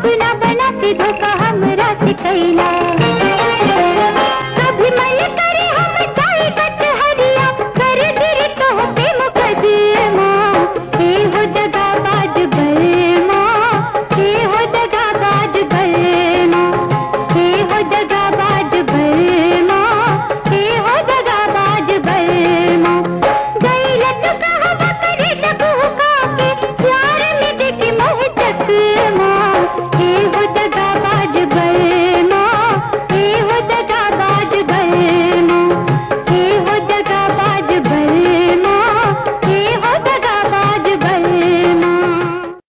अपना बना के धोखा हमरा से